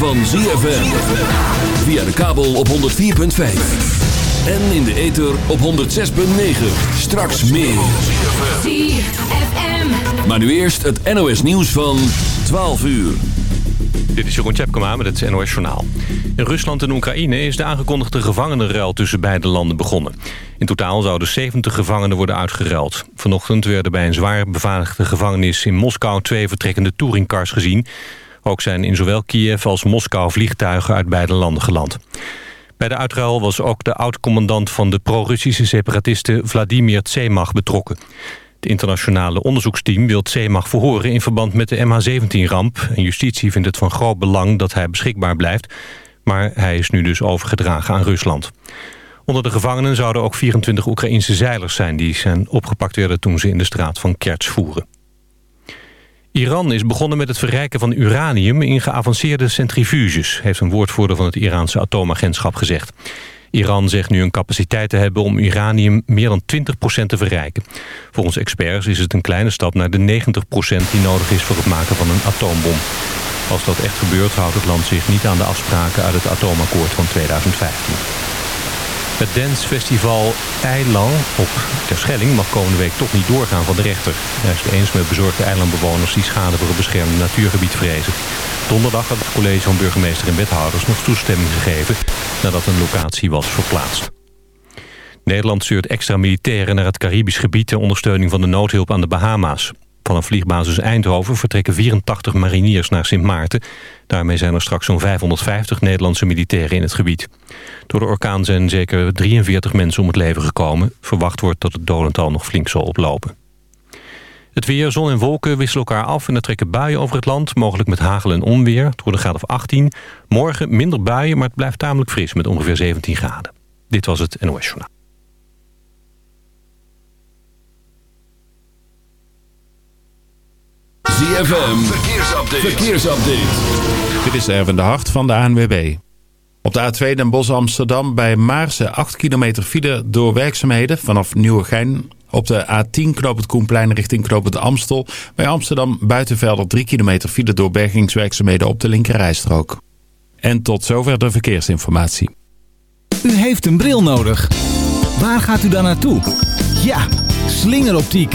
van ZFM. Via de kabel op 104.5. En in de ether op 106.9. Straks meer. ZFM. Maar nu eerst het NOS nieuws van 12 uur. Dit is Jeroen Tjepkema met het NOS Journaal. In Rusland en Oekraïne is de aangekondigde gevangenenruil tussen beide landen begonnen. In totaal zouden 70 gevangenen worden uitgeruild. Vanochtend werden bij een zwaar beveiligde gevangenis in Moskou twee vertrekkende touringcars gezien. Ook zijn in zowel Kiev als Moskou vliegtuigen uit beide landen geland. Bij de uitruil was ook de oud-commandant van de pro-Russische separatisten Vladimir Tsemach betrokken. Het internationale onderzoeksteam wil Tsemach verhoren in verband met de MH17-ramp. En justitie vindt het van groot belang dat hij beschikbaar blijft. Maar hij is nu dus overgedragen aan Rusland. Onder de gevangenen zouden ook 24 Oekraïnse zeilers zijn... die zijn opgepakt werden toen ze in de straat van Kerts voeren. Iran is begonnen met het verrijken van uranium in geavanceerde centrifuges... heeft een woordvoerder van het Iraanse atoomagentschap gezegd. Iran zegt nu een capaciteit te hebben om uranium meer dan 20% te verrijken. Volgens experts is het een kleine stap naar de 90% die nodig is voor het maken van een atoombom. Als dat echt gebeurt houdt het land zich niet aan de afspraken uit het atoomakkoord van 2015. Het dancefestival Eiland op Terschelling mag komende week toch niet doorgaan van de rechter. Hij is het eens met bezorgde eilandbewoners die schade voor het beschermde natuurgebied vrezen. Donderdag had het college van burgemeester en wethouders nog toestemming gegeven nadat een locatie was verplaatst. Nederland stuurt extra militairen naar het Caribisch gebied ter ondersteuning van de noodhulp aan de Bahama's. Van vliegbasis Eindhoven vertrekken 84 mariniers naar Sint Maarten. Daarmee zijn er straks zo'n 550 Nederlandse militairen in het gebied. Door de orkaan zijn zeker 43 mensen om het leven gekomen. Verwacht wordt dat het dodental nog flink zal oplopen. Het weer, zon en wolken wisselen elkaar af en er trekken buien over het land. Mogelijk met hagel en onweer. Het wordt een graad of 18. Morgen minder buien, maar het blijft tamelijk fris met ongeveer 17 graden. Dit was het NOS Journaal. ZFM, verkeersupdate. verkeersupdate. Dit is Erwin de Hart van de ANWB. Op de A2 Den Bosch Amsterdam bij Maarsen 8 kilometer file door werkzaamheden vanaf Nieuwegein. Op de A10 knoop het Koenplein richting knoop het Amstel. Bij Amsterdam Buitenvelder 3 kilometer file door bergingswerkzaamheden op de linkerrijstrook. En tot zover de verkeersinformatie. U heeft een bril nodig. Waar gaat u dan naartoe? Ja, slingeroptiek.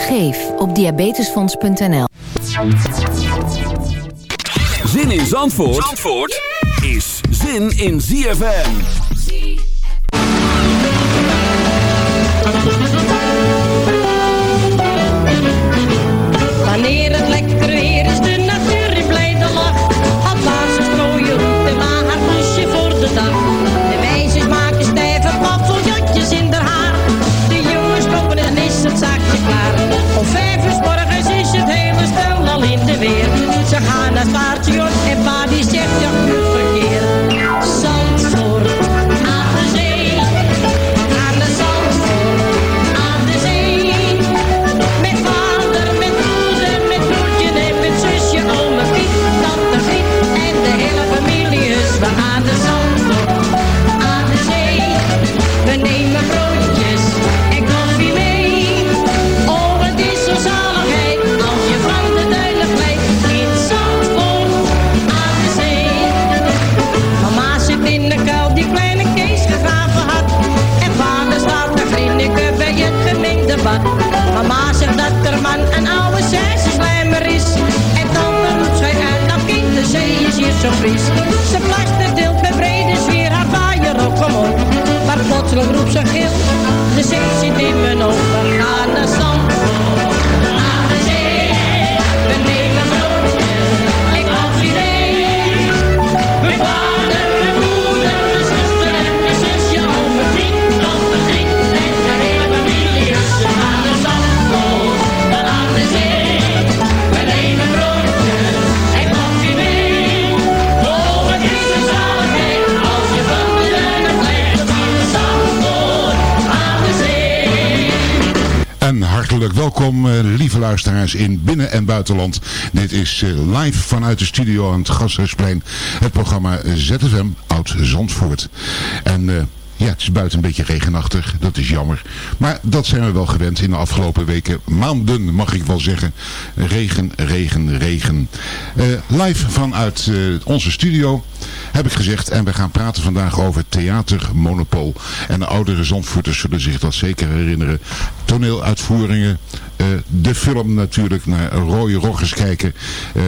Geef op diabetesfonds.nl. Zin in Zandvoort, Zandvoort is zin in ZFM. Mama zegt dat er man een oude slijmer is. En dan roept zij uit, dat kind, de zee is hier zo fris. Ze plastert deelt met brede sfeer dus haar vaaier op, kom op. Maar plotseling roept ze gil, de zee zit in mijn oog. Welkom, eh, lieve luisteraars in binnen- en buitenland. Dit is eh, live vanuit de studio aan het Gasthuisplein. Het programma ZFM Oud Zandvoort. En eh, ja, het is buiten een beetje regenachtig. Dat is jammer. Maar dat zijn we wel gewend in de afgelopen weken. Maanden mag ik wel zeggen. Regen, regen, regen. Live vanuit onze studio heb ik gezegd. En we gaan praten vandaag over theatermonopol. En de oudere Zandvoorters zullen zich dat zeker herinneren. Toneeluitvoeringen. Eh, de film natuurlijk naar Rode Roggers kijken. eh,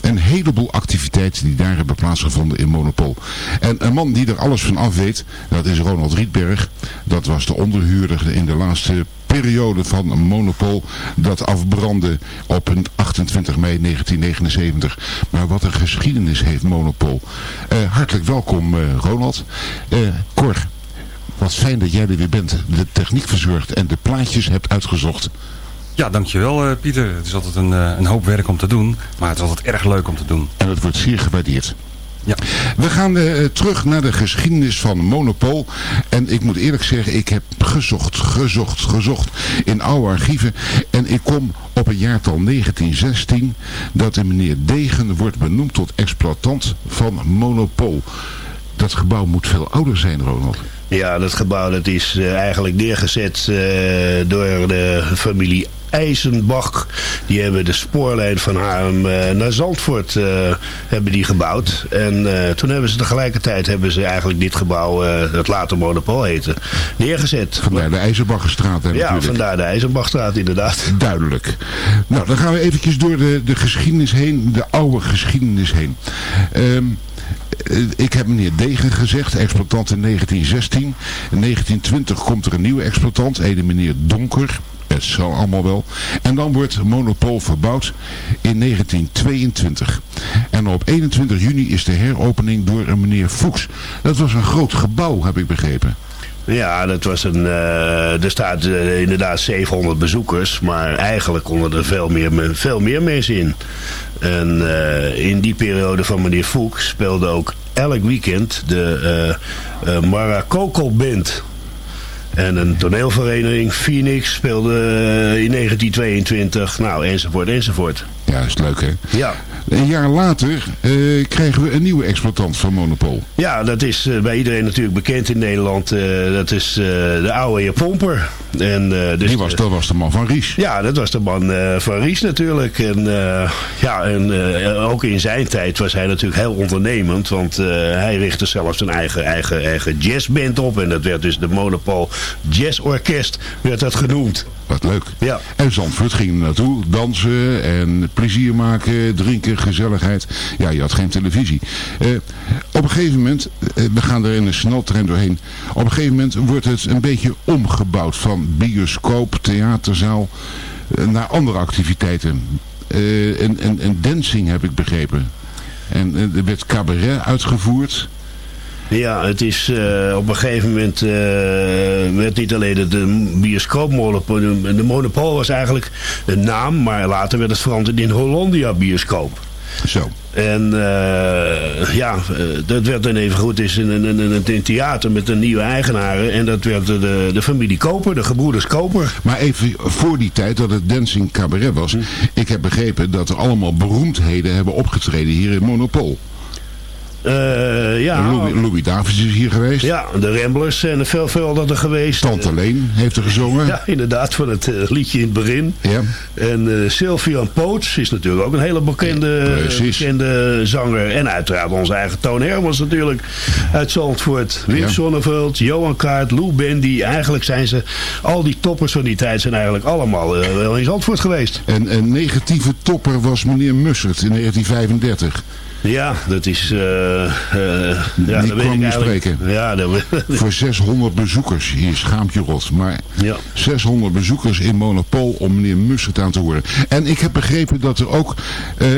een heleboel activiteiten die daar hebben plaatsgevonden in Monopol. En een man die er alles van af weet, dat is Ronald Rietberg. Dat was de onderhuurder in de laatste periode van Monopol dat afbrandde op een 28 mei 1979. Maar wat een geschiedenis heeft Monopol. Eh, hartelijk welkom Ronald. Eh Cor, wat fijn dat jij er weer bent. De techniek verzorgd en de plaatjes hebt uitgezocht. Ja, dankjewel eh, Pieter. Het is altijd een, eh, een hoop werk om te doen, maar het is altijd erg leuk om te doen. En het wordt zeer gewaardeerd. Ja. We gaan eh, terug naar de geschiedenis van Monopol. En ik moet eerlijk zeggen, ik heb gezocht, gezocht, gezocht in oude archieven. En ik kom op het jaartal 1916 dat de meneer Degen wordt benoemd tot exploitant van Monopol. Dat gebouw moet veel ouder zijn, Ronald. Ja, dat gebouw dat is eigenlijk neergezet eh, door de familie IJzenbach. Die hebben de spoorlijn van Haarlem eh, naar Zandvoort eh, hebben die gebouwd. En eh, toen hebben ze tegelijkertijd hebben ze eigenlijk dit gebouw, het later Monopol heette, neergezet. Vandaar de IJzerbaggerstraat hè, Ja, natuurlijk. vandaar de IJzenbachstraat inderdaad. Duidelijk. Nou, dan gaan we eventjes door de, de geschiedenis heen, de oude geschiedenis heen. Ehm, eh, ik heb meneer Degen gezegd, exploitant in 1916. In 1920 komt er een nieuwe exploitant, een meneer Donker. Het zal allemaal wel. En dan wordt Monopol verbouwd in 1922. En op 21 juni is de heropening door een meneer Fuchs. Dat was een groot gebouw, heb ik begrepen. Ja, dat was een, eh, er staat eh, inderdaad 700 bezoekers, maar eigenlijk konden er veel meer, me- veel meer mensen in. En eh, in die periode van meneer Fuchs speelde ook elk weekend de eh Maracocco Band. En een toneelvereniging, Phoenix, speelde eh, in 1922, nou enzovoort enzovoort. Ja, is leuk hè? Ja. Een jaar later eh, krijgen we een nieuwe exploitant van Monopol. Ja, dat is eh, bij iedereen natuurlijk bekend in Nederland. dat is de oude heer Pomper. En, dus Die was, dat was de man van Ries. Ja, dat was de man van Ries natuurlijk. En, ja, en ook in zijn tijd was hij natuurlijk heel ondernemend. Want hij richtte zelfs een eigen, eigen, eigen jazzband op. En dat werd dus de Monopol Jazz Orkest werd dat genoemd. Wat leuk. Ja. En Zandvoort ging er naartoe. Dansen en plezier maken, drinken, gezelligheid. Ja, je had geen televisie. Eh, op een gegeven moment, eh, we gaan er in een sneltrein doorheen. Op een gegeven moment wordt het een beetje omgebouwd van bioscoop, theaterzaal eh, naar andere activiteiten. Eh, en, en, en dancing heb ik begrepen. En er werd cabaret uitgevoerd. Ja, het is eh, op een gegeven moment eh, werd niet alleen de, de bioscoopmonopol, de monopol was eigenlijk een naam, maar later werd het veranderd in Hollandia bioscoop. Zo. En eh, ja, eh, dat werd dan even goed is een, een, een, een theater met een nieuwe eigenaren. En dat werd de, de familie Koper, de gebroeders Koper. Maar even voor die tijd dat het Dancing Cabaret was. Ik heb begrepen dat er allemaal beroemdheden hebben opgetreden hier in Monopol. Eh, ja, Louis, Louis Davids is hier geweest. ja, de Ramblers zijn veel, veel dat er geweest. Tante Leen heeft er gezongen. Ja, inderdaad, van het eh, liedje in het begin. Ja. En eh Sylvian Poots is natuurlijk ook een hele bekende, bekende zanger. En uiteraard onze eigen Toon Hermans natuurlijk uit Zandvoort. Wim Ja. Sonneveld, Johan Kaart, Lou Bendy. Eigenlijk zijn ze, al die toppers van die tijd zijn eigenlijk allemaal wel in Zandvoort geweest. En een negatieve topper was meneer Mussert in 1935. Ja, dat is... eh, ja, Die kwam hier spreken. Ja, dat, Voor 600 bezoekers. Hier schaamt je rot. Maar ja. 600 bezoekers in Monopol om meneer Mussert aan te horen. En ik heb begrepen dat er ook eh,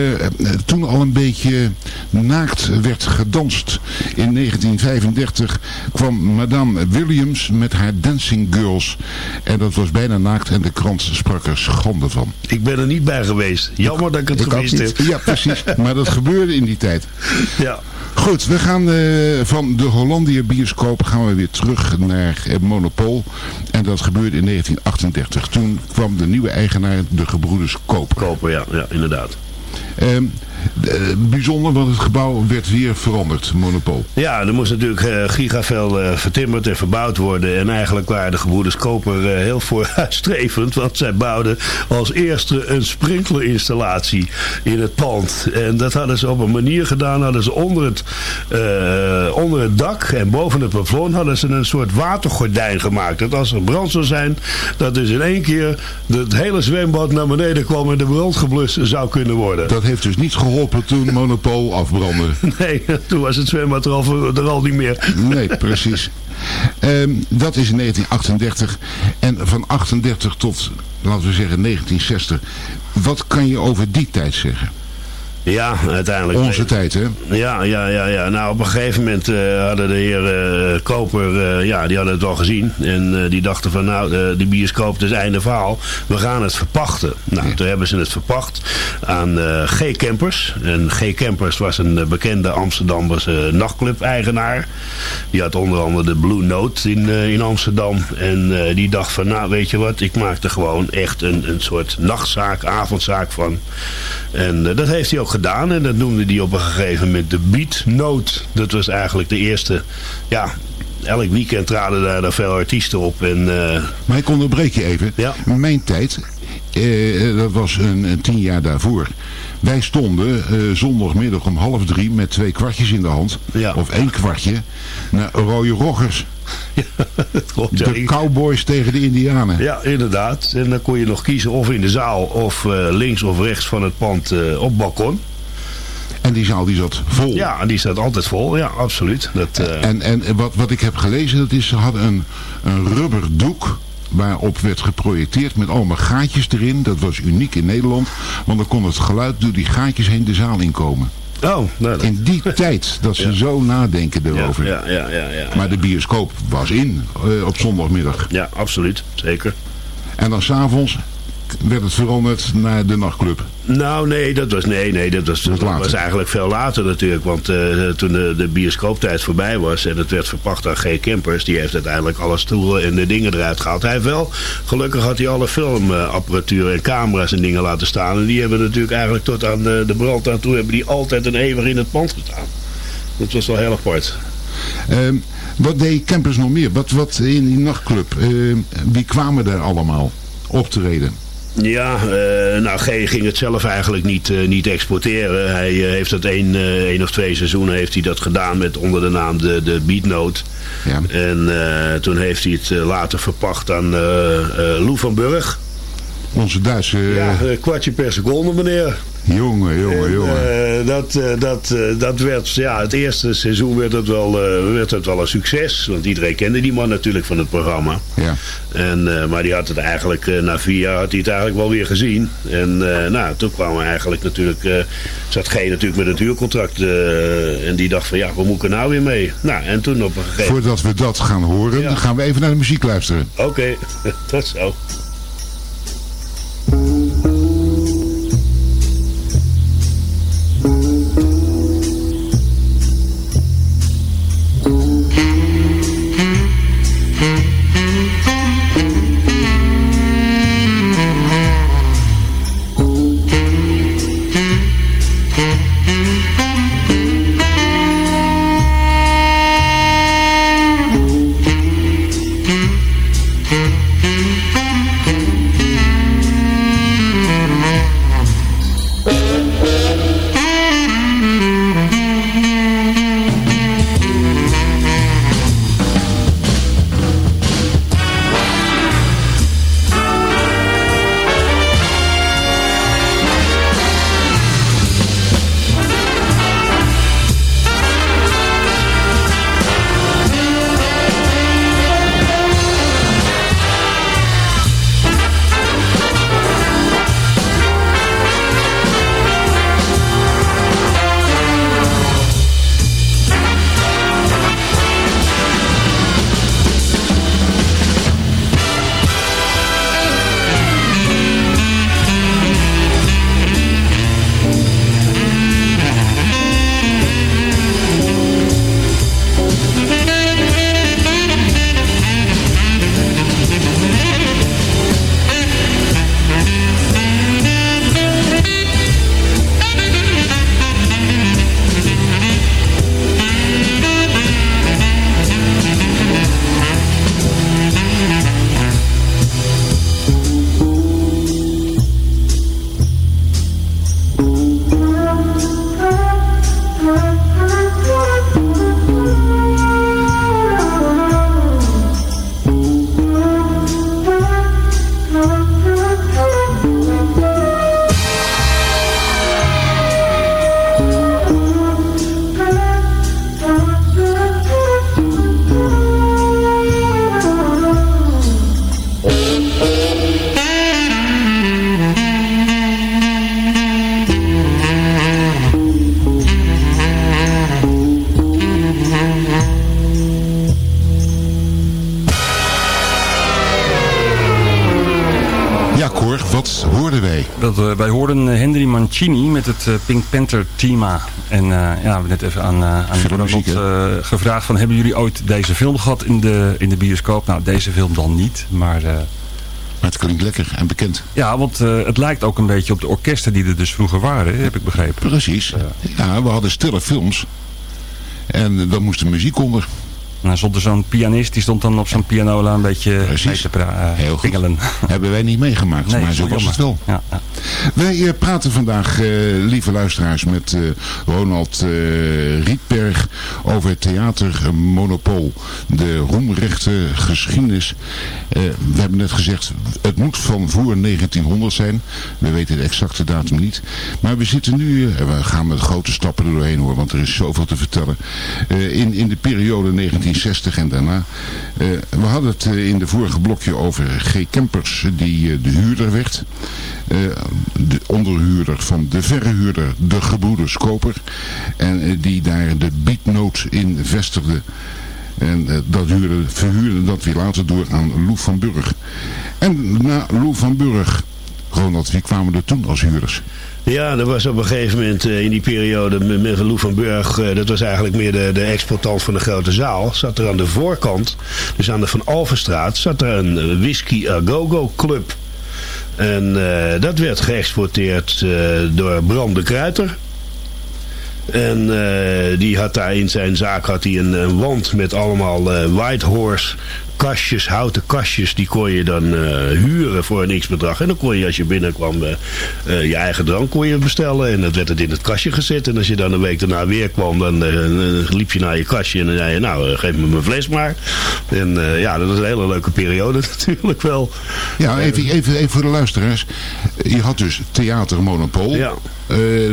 toen al een beetje naakt werd gedanst. In 1935 kwam Madame Williams met haar Dancing Girls. En dat was bijna naakt en de krant sprak er schande van. Ik ben er niet bij geweest. Jammer dat ik het Ik gemist heb. Ja, precies. Maar dat gebeurde in die tijd. Ja. Goed, we gaan eh, van de Hollandia bioscoop gaan we weer terug naar het Monopol. En dat gebeurde in 1938. Toen kwam de nieuwe eigenaar, de gebroeders Koper. Koper, ja, ja inderdaad. Ehm, eh, bijzonder, want het gebouw werd weer veranderd, Monopol. Ja, er moest natuurlijk eh, gigaveel eh, vertimmerd en verbouwd worden. En eigenlijk waren de gebroeders Koper eh, heel vooruitstrevend. Want zij bouwden als eerste een sprinklerinstallatie in het pand. En dat hadden ze op een manier gedaan. Hadden ze onder het, eh, onder het dak en boven het plafond hadden ze een soort watergordijn gemaakt. Dat als er brand zou zijn, dat dus in één keer het hele zwembad naar beneden kwam en de brand geblust zou kunnen worden. Dat heeft dus niet geholpen toen Monopol afbrandde. Nee, toen was het zwembad er al, er al niet meer. Nee, precies. Ehm, dat is in 1938. En van 38 tot, laten we zeggen, 1960. Wat kan je over die tijd zeggen? Ja, uiteindelijk. Onze tijd, hè? Ja, ja, ja, ja. Nou, op een gegeven moment eh, hadden de heer eh, Koper, eh, ja, die hadden het wel gezien. En die dachten van, nou, de, die bioscoop, het is einde verhaal. We gaan het verpachten. Nou, toen hebben ze het verpacht aan G. Campers. En G. Campers was een bekende Amsterdamse nachtclub-eigenaar. Die had onder andere de Blue Note in, in Amsterdam. En die dacht van, nou, weet je wat, ik maak er gewoon echt een, een soort nachtzaak, avondzaak van. En dat heeft hij ook gedaan. En dat noemde hij op een gegeven moment de Beat Note. Dat was eigenlijk de eerste, ja... Elk weekend traden daar, daar veel artiesten op. En, eh, Maar ik onderbreek je even. Ja. Mijn tijd, eh, dat was een, een tien jaar daarvoor. Wij stonden eh, zondagmiddag om half drie met twee kwartjes in de hand. Ja. Of één kwartje. Naar Rode Roggers. dat klopt, ja. De cowboys tegen de indianen. Ja, inderdaad. En dan kon je nog kiezen of in de zaal of eh, links of rechts van het pand eh, op balkon. En die zaal die zat vol. Ja, en die staat altijd vol. Ja, absoluut. Dat, eh, En, en wat, wat ik heb gelezen, dat is, ze hadden een, een rubber doek waarop werd geprojecteerd met allemaal gaatjes erin. Dat was uniek in Nederland, want dan kon het geluid door die gaatjes heen de zaal inkomen. Oh, nou, In die tijd dat ze Ja. zo nadenken erover. ja, ja, ja, ja. Maar de bioscoop was in eh, op zondagmiddag. Ja, absoluut. Zeker. En dan s'avonds werd het veranderd naar de nachtclub. Nou, nee, dat was, nee, nee, dat was, dat was eigenlijk veel later natuurlijk. Want eh, toen de, de bioscooptijd voorbij was en het werd verpacht aan G. Campers, die heeft uiteindelijk alle stoelen en de dingen eruit gehaald. Hij heeft wel, gelukkig had hij alle filmapparatuur en camera's en dingen laten staan. En die hebben natuurlijk eigenlijk tot aan de, de brand aan toe, hebben die altijd en eeuwig in het pand gestaan. Dat was wel heel apart. Ehm, wat deed Campers nog meer? Wat, wat in die nachtclub? Ehm, wie kwamen daar allemaal optreden? Ja, eh, nou G ging het zelf eigenlijk niet, eh, niet exporteren. Hij eh, heeft dat één, één of twee seizoenen heeft hij dat gedaan met onder de naam de, de Beatnote. Ja. En toen heeft hij het later verpacht aan Lou van Burg. Onze Duitse... Ja, kwartje per seconde meneer. Jongen, jongen, En, jongen. eh, dat, eh, dat, eh, dat werd, ja, het eerste seizoen werd het, wel, werd het wel een succes. Want iedereen kende die man natuurlijk van het programma. ja. En, maar die had het eigenlijk, na vier jaar had hij het eigenlijk wel weer gezien. En nou, toen kwam er eigenlijk natuurlijk, zat G natuurlijk met het huurcontract. en die dacht van ja, waar moet ik er nou weer mee? Nou, en toen op een gegeven moment, Voordat we dat gaan horen, Ja. gaan we even naar de muziek luisteren. oké, dat zo. Henry Mancini met het eh, Pink Panther thema. En eh, ja, we hebben net even aan, eh aan Ronald, gevraagd van... hebben jullie ooit deze film gehad in de, in de bioscoop? Nou, deze film dan niet, maar... Maar het klinkt lekker en bekend. ja, want het lijkt ook een beetje op de orkesten die er dus vroeger waren, heb ik begrepen. Precies. Ja, we hadden stille films. En daar moest de muziek onder. En dan stond er zo'n pianist, die stond dan op zo'n pianola een beetje Precies. te eh, goed. Hebben wij niet meegemaakt, Nee, maar zo was het wel. Ja, ja. Wij eh, praten vandaag, eh, lieve luisteraars, met Ronald Rietberg over het theater Monopool. De roemrechte geschiedenis. We hebben net gezegd, het moet van voor 1900 zijn. We weten de exacte datum niet. Maar we zitten nu, we gaan met grote stappen er doorheen hoor, want er is zoveel te vertellen. In, in de periode 1960 en daarna. Eh, we hadden het eh, in de vorige blokje over G. Kempers, die eh, de huurder werd. De onderhuurder van de verhuurder, de gebroeders Koper. En die daar de biednoot in vestigde. En dat huurde, verhuurde dat weer later door aan Lou van Burg. En na Lou van Burg, Ronald, wie kwamen er toen als huurders? Ja, dat was op een gegeven moment eh, in die periode met, Lou van Burg, eh, dat was eigenlijk meer de, de exploitant van de grote zaal, zat er aan de voorkant, dus aan de Van Alvenstraat, zat er een eh, Whisky A Go-Go Club. En dat werd geëxporteerd door Bram de Kruiter. En die had daar in zijn zaak had hij een, een wand met allemaal White Horse kastjes, houten kastjes. Die kon je dan eh, huren voor een x-bedrag. En dan kon je als je binnenkwam eh, eh, je eigen drank kon je bestellen. En dat werd het in het kastje gezet. En als je dan een week daarna weer kwam, dan liep je naar je kastje. En dan zei je, nou geef me mijn fles maar. En ja, dat was een hele leuke periode natuurlijk wel. Ja, even, even, even voor de luisteraars. Je had dus Theater Monopool. Ja.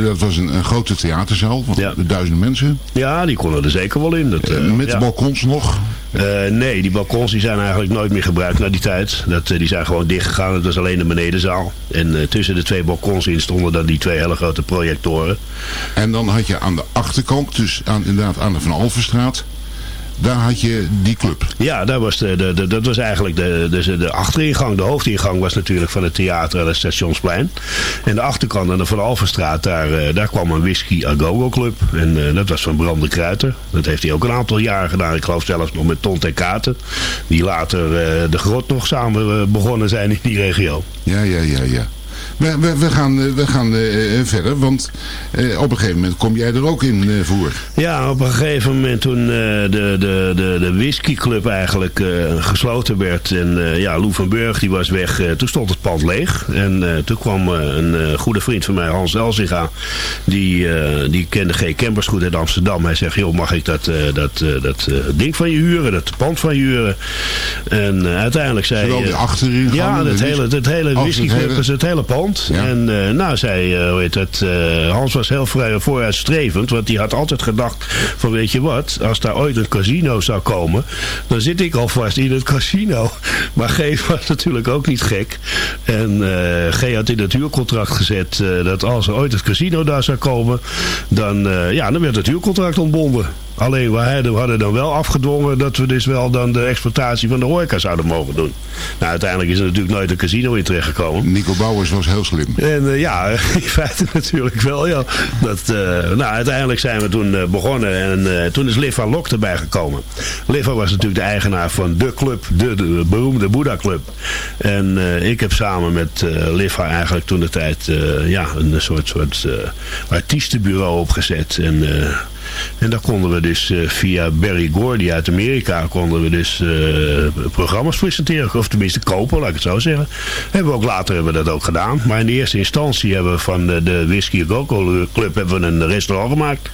Dat was een, een grote theaterzaal van Ja. duizend mensen. Ja, die konden er zeker wel in. Dat, met ja. balkons nog. Eh, nee, die balkons die zijn eigenlijk nooit meer gebruikt na die tijd. Dat, eh, die zijn gewoon dichtgegaan. Het was alleen de benedenzaal. En eh, tussen de twee balkons in stonden dan die twee hele grote projectoren. En dan had je aan de achterkant, dus aan, inderdaad aan de Van Alvenstraat, daar had je die club. Ja, dat was, de, de, de- dat was eigenlijk de, de, de achteringang. De hoofdingang was natuurlijk van het theater aan het Stationsplein. En de achterkant aan de Van Alphenstraat, daar, eh, daar kwam een Whisky A Go-Go Club. En eh, dat was van Bram de Kruiter. Dat heeft hij ook een aantal jaren gedaan. Ik geloof zelfs nog met Ton en Katen. Die later eh, de grot nog samen begonnen zijn in die regio. Ja, ja, ja, ja. We, we, we gaan, eh, we gaan eh, eh, verder, want op een gegeven moment kom jij er ook in voor. Ja, op een gegeven moment toen de, de, de, de whiskyclub eigenlijk gesloten werd. En ja, Lou van Burg die was weg. toen stond het pand leeg. En toen kwam een goede vriend van mij, Hans Elzinga. Die, die kende G. Campers goed uit Amsterdam. Hij zegt, joh, mag ik dat, dat, dat ding van je huren? Dat pand van je huren? En uiteindelijk zei... Zowel achterin Ja, het hele, het hele whiskyclub het hele pand. Ja. En eh, nou, zei, eh, hoe heet het, eh, Hans was heel vrij vooruitstrevend. Want die had altijd gedacht van, weet je wat, als daar ooit een casino zou komen, dan zit ik alvast in het casino. Maar G was natuurlijk ook niet gek. En G had in het huurcontract gezet dat als er ooit het casino daar zou komen, dan, ja, dan werd het huurcontract ontbonden. Alleen we hadden, dan wel afgedwongen dat we dus wel dan de exploitatie van de horeca zouden mogen doen. Nou, uiteindelijk is er natuurlijk nooit een casino in terechtgekomen. Nico Bouwers was heel slim. En eh, ja, in feite natuurlijk wel, ja. Dat, eh, nou, uiteindelijk zijn we toen eh, begonnen en toen is Liv van Lok erbij gekomen. Liv was natuurlijk de eigenaar van de club, de, de beroemde Boeddha Club. En ik heb samen met eh Liv eigenlijk toen de tijd ja, een soort, soort artiestenbureau opgezet. En... eh, en daar konden we dus eh, via Barry Gordy uit Amerika konden we dus eh, programma's presenteren. Of tenminste kopen, laat ik het zo zeggen. Hebben we ook later hebben we dat ook gedaan. Maar in de eerste instantie hebben we van de, de Whisky Go Club hebben we een restaurant gemaakt.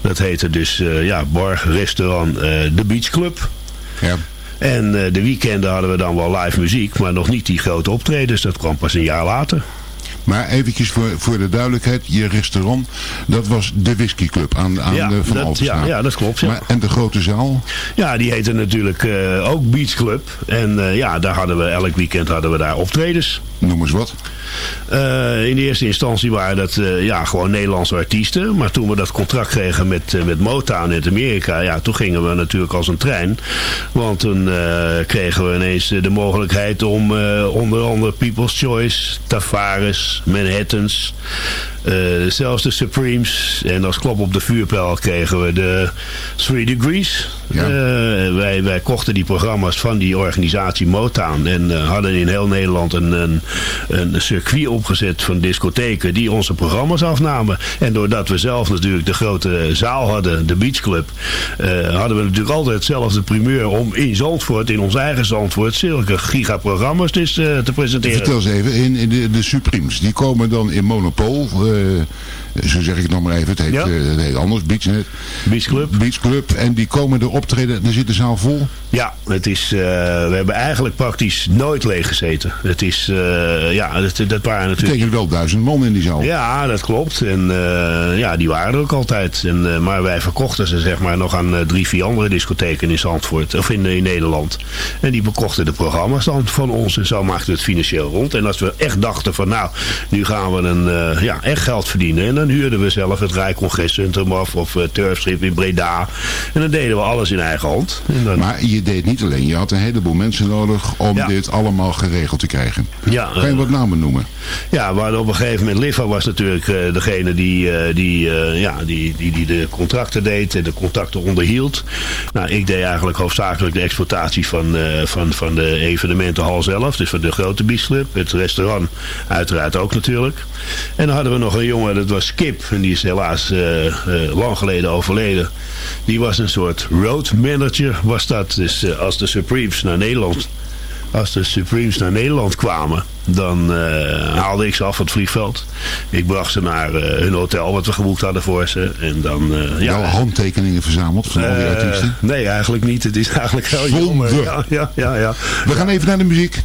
Dat heette dus eh, ja, bar, restaurant eh The Beach Club. Ja. En eh, de weekenden hadden we dan wel live muziek, maar nog niet die grote optredens. Dat kwam pas een jaar later. Maar eventjes voor, voor de duidelijkheid, je restaurant, dat was de Whisky Club aan, aan Ja, de Van dat- ja, ja, dat klopt, ja. Maar, en de grote zaal? Ja, die heette natuurlijk eh, ook Beach Club. En eh, ja, daar hadden we elk weekend hadden we daar optredens. Noem eens wat. Eh, in de eerste instantie waren dat ja, gewoon Nederlandse artiesten. Maar toen we dat contract kregen met, met Motown in Amerika, ja, toen gingen we natuurlijk als een trein. Want toen kregen we ineens de mogelijkheid om onder andere People's Choice, Tavares, Manhattans. Zelfs de Supremes. En als klop op de vuurpijl kregen we de Three Degrees. Ja. Eh, wij, wij kochten die programma's van die organisatie Motown. En eh, hadden in heel Nederland een, een, een circuit opgezet van discotheken die onze programma's afnamen. En doordat we zelf natuurlijk de grote zaal hadden, de Beach Club, eh, hadden we natuurlijk altijd hetzelfde primeur om in Zandvoort, in ons eigen Zandvoort, zulke gigaprogramma's dus eh, te presenteren. Vertel eens even, in, in de, de Supremes, die komen dan in Monopool. eh, 呃 zo zeg ik het nog maar even, het heet, Ja. eh, het heet anders, Beach, net. Beach Club. Beach Club. En die komen er optreden, dan zit de zaal vol. Ja, het is, eh, we hebben eigenlijk praktisch nooit leeg gezeten. Het is, eh, ja, dat, dat waren natuurlijk... betekent wel duizend man in die zaal. Ja, dat klopt. En ja, die waren er ook altijd. En, maar wij verkochten ze zeg maar nog aan drie, vier andere discotheken in Zandvoort. Of in, in Nederland. En die bekochten de programma's dan van ons. En zo maakte het financieel rond. En als we echt dachten van nou, nu gaan we een, ja, echt geld verdienen. En dan huurden we zelf het Rijcongrescentrum af. Of uh, Turfschip in Breda. En dan deden we alles in eigen hand. En dan, Maar je deed niet alleen, je had een heleboel mensen nodig om Ja. dit allemaal geregeld te krijgen. ja, Kan je eh, wat namen noemen? Ja, maar op een gegeven moment, Liva was natuurlijk eh, degene die, eh, die, eh, ja, die, die, die de contracten deed en de contacten onderhield. Nou, ik deed eigenlijk hoofdzakelijk de exploitatie van, eh, van, van de evenementenhal zelf, dus van de grote biesclub. Het restaurant uiteraard ook natuurlijk. En dan hadden we nog een jongen, dat was Skip, en die is helaas eh, eh, lang geleden overleden. Die was een soort road manager, was dat. Dus eh, als de Supremes naar Nederland als de Supremes naar Nederland kwamen, dan haalde ik ze af van het vliegveld. Ik bracht ze naar hun hotel wat we geboekt hadden voor ze. En dan, eh, ja, handtekeningen verzameld van al die artiesten? nee, eigenlijk niet. Het is eigenlijk heel jammer. Ja, ja, ja, ja. We gaan even naar de muziek.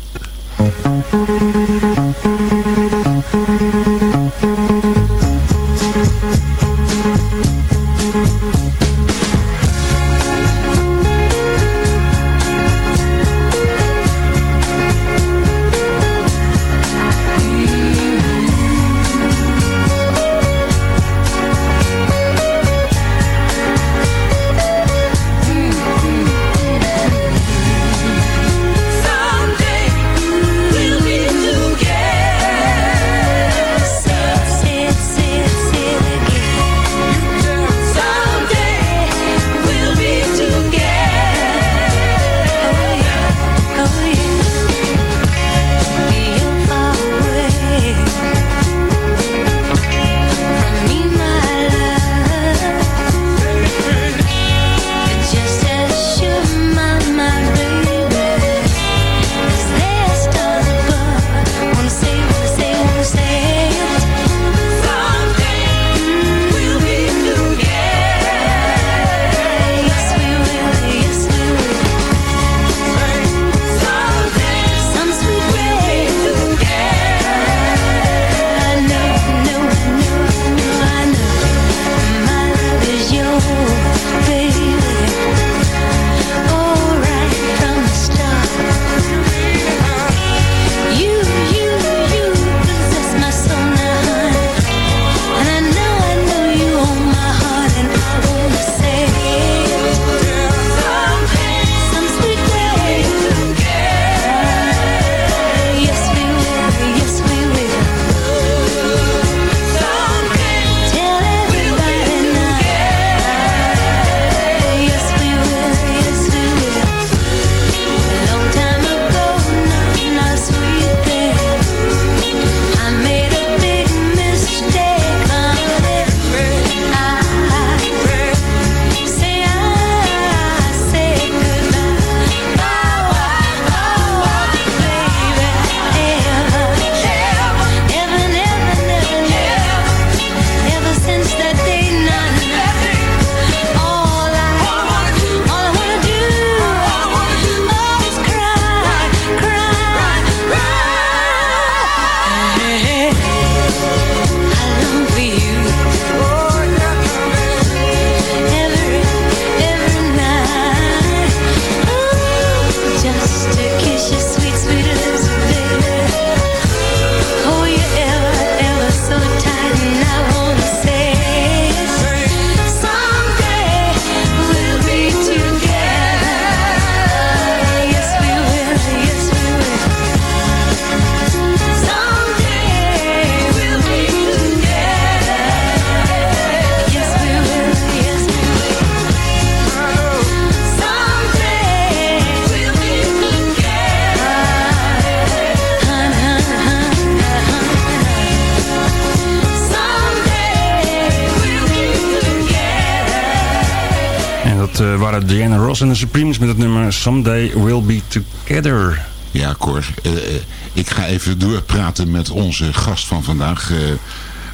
Diana Ross en de Supremes met het nummer Someday We'll Be Together. Ja, Cor. eh, eh, ik ga even doorpraten met onze gast van vandaag, eh,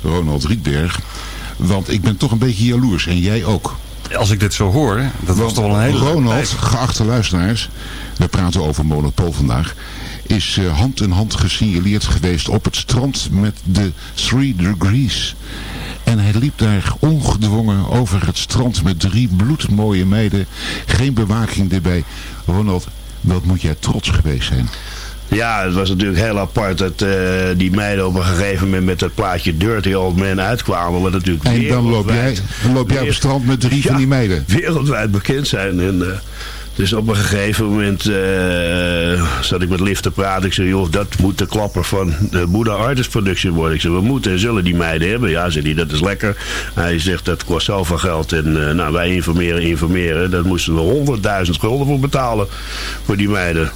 Ronald Rietberg. Want ik ben toch een beetje jaloers. En jij ook. Als ik dit zo hoor, dat was toch wel een hele Ronald, geachte luisteraars, we praten over Monopol vandaag, is hand in hand gesignaleerd geweest op het strand met de Three Degrees. En hij liep daar ongedwongen over het strand met drie bloedmooie meiden. Geen bewaking erbij. Ronald, wat moet jij trots geweest zijn? Ja, het was natuurlijk heel apart dat eh, die meiden op een gegeven moment met het plaatje Dirty Old Man uitkwamen. Wat natuurlijk En dan loop jij, dan loop jij op het strand met drie van die meiden. wereldwijd bekend zijn. En, eh, dus op een gegeven moment eh, zat ik met Liv te praten. Ik zei, joh, dat moet de klapper van de Buddha Artist Production worden. Ik zei, we moeten en zullen die meiden hebben. Ja, zei hij, dat is lekker. Hij zegt, dat kost zoveel geld. En eh, nou, wij informeren, informeren. Daar moesten we 100.000 gulden voor betalen. Voor die meiden.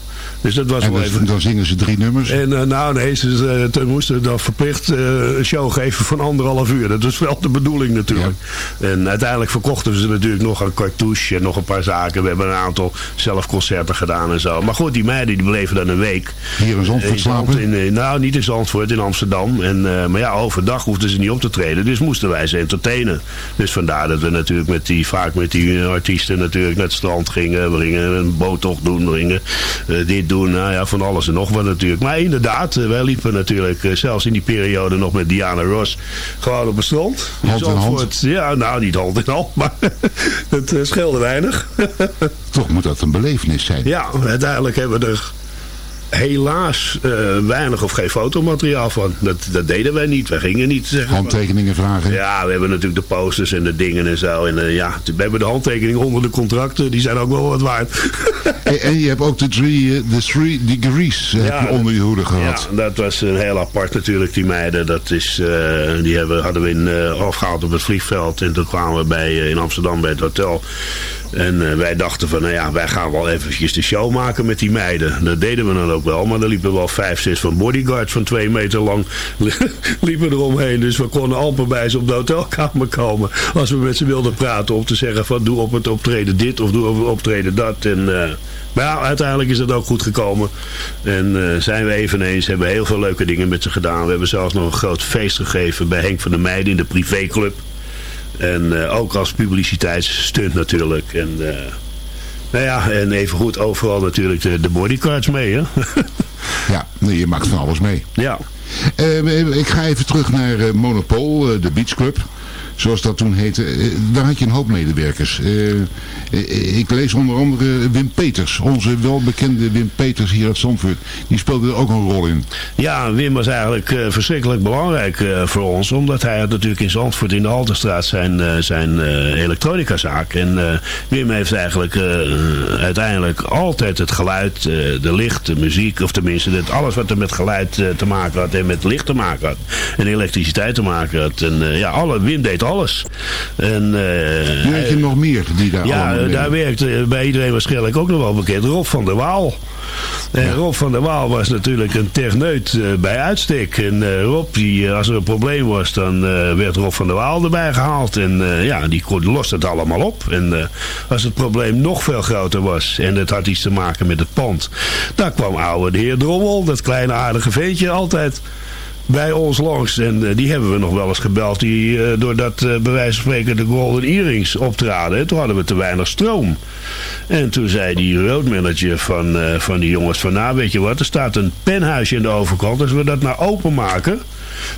Dus dat was En wel dan, even... dan zingen ze drie nummers. En eh, nou nee, ze, ze moesten dan verplicht eh, een show geven van anderhalf uur. Dat was wel de bedoeling natuurlijk. En uiteindelijk verkochten ze natuurlijk nog een cartouche en nog een paar zaken. We hebben een aantal zelfconcerten gedaan en zo. Maar goed, die meiden die bleven dan een week. Hier in Zandvoort Zand- slapen? in, eh, nou, niet in Zandvoort, in Amsterdam. En, eh, maar ja, overdag hoefden ze niet op te treden. Dus moesten wij ze entertainen. Dus vandaar dat we natuurlijk met die, vaak met die eh, artiesten natuurlijk naar het strand gingen. We gingen een boottocht doen, we gingen eh, dit doen. Nou ja, van alles en nog wat natuurlijk. Maar inderdaad, eh, wij liepen natuurlijk eh, zelfs in die periode nog met Diana Ross gewoon op het strand. Hand in hand? Ja, nou niet hand in hand, maar het eh, scheelde weinig. Toch moet dat een belevenis zijn. Ja, uiteindelijk hebben we er helaas eh, weinig of geen fotomateriaal van. Dat, dat deden wij niet. Wij gingen niet Handtekeningen vragen. Ja, we hebben natuurlijk de posters en de dingen en zo. En eh, ja, we hebben de handtekeningen onder de contracten. Die zijn ook wel wat waard. En, en je hebt ook de three degrees eh, heb je onder je hoede gehad. Ja, dat was een heel apart natuurlijk, die meiden. Dat is, die hebben, hadden we in, eh, afgehaald op het vliegveld. En toen kwamen we bij, in Amsterdam bij het hotel. En eh, wij dachten van, nou ja, wij gaan wel eventjes de show maken met die meiden. Dat deden we dan ook wel. Maar er liepen wel vijf, zes van bodyguards van twee meter lang. liepen eromheen. Dus we konden amper bij ze op de hotelkamer komen. Als we met ze wilden praten. Om te zeggen van, doe op het optreden dit of doe op het optreden dat. En... eh, maar ja, uiteindelijk is dat ook goed gekomen. En eh, zijn we eveneens, hebben heel veel leuke dingen met ze gedaan. We hebben zelfs nog een groot feest gegeven bij Henk van der Meijden in de privéclub. En eh, ook als publiciteitsstunt natuurlijk. En, eh, nou ja, en even goed overal natuurlijk de, de bodycards mee, hè? Ja, je maakt van alles mee. ja. Eh, ik ga even terug naar eh, Monopol, de Beach Club. Zoals dat toen heette. Eh, daar had je een hoop medewerkers. Eh, eh, ik lees onder andere Wim Peters. Onze welbekende Wim Peters hier uit Zandvoort. Die speelde er ook een rol in. Ja, Wim was eigenlijk verschrikkelijk belangrijk voor ons. Omdat hij had natuurlijk in Zandvoort in de Halterstraat zijn, zijn elektronicazaak. En Wim heeft eigenlijk uiteindelijk altijd het geluid, de licht, de muziek. Of tenminste het, alles wat er met geluid te maken had en met licht te maken had. En elektriciteit te maken had. En ja, alle, Wim deed alles. En, eh, heb je nog meer die daar ja, daar werkte eh, bij iedereen waarschijnlijk ook nog wel bekend. Rob van der Waal. En Rob van der Waal was natuurlijk een techneut eh, bij uitstek. En Rob, die, als er een probleem was, dan werd Rob van der Waal erbij gehaald. En ja, die kon- lost het allemaal op. En als het probleem nog veel groter was en het had iets te maken met het pand, dan kwam oude de heer Drommel, dat kleine aardige ventje, altijd bij ons langs. En eh, die hebben we nog wel eens gebeld. Die, eh, doordat uh, bij wijze van spreken de Golden Earrings optraden. Toen hadden we te weinig stroom. En toen zei die roadmanager van, van die jongens van... Nou, weet je wat, er staat een penhuisje aan de overkant. Als we dat nou openmaken...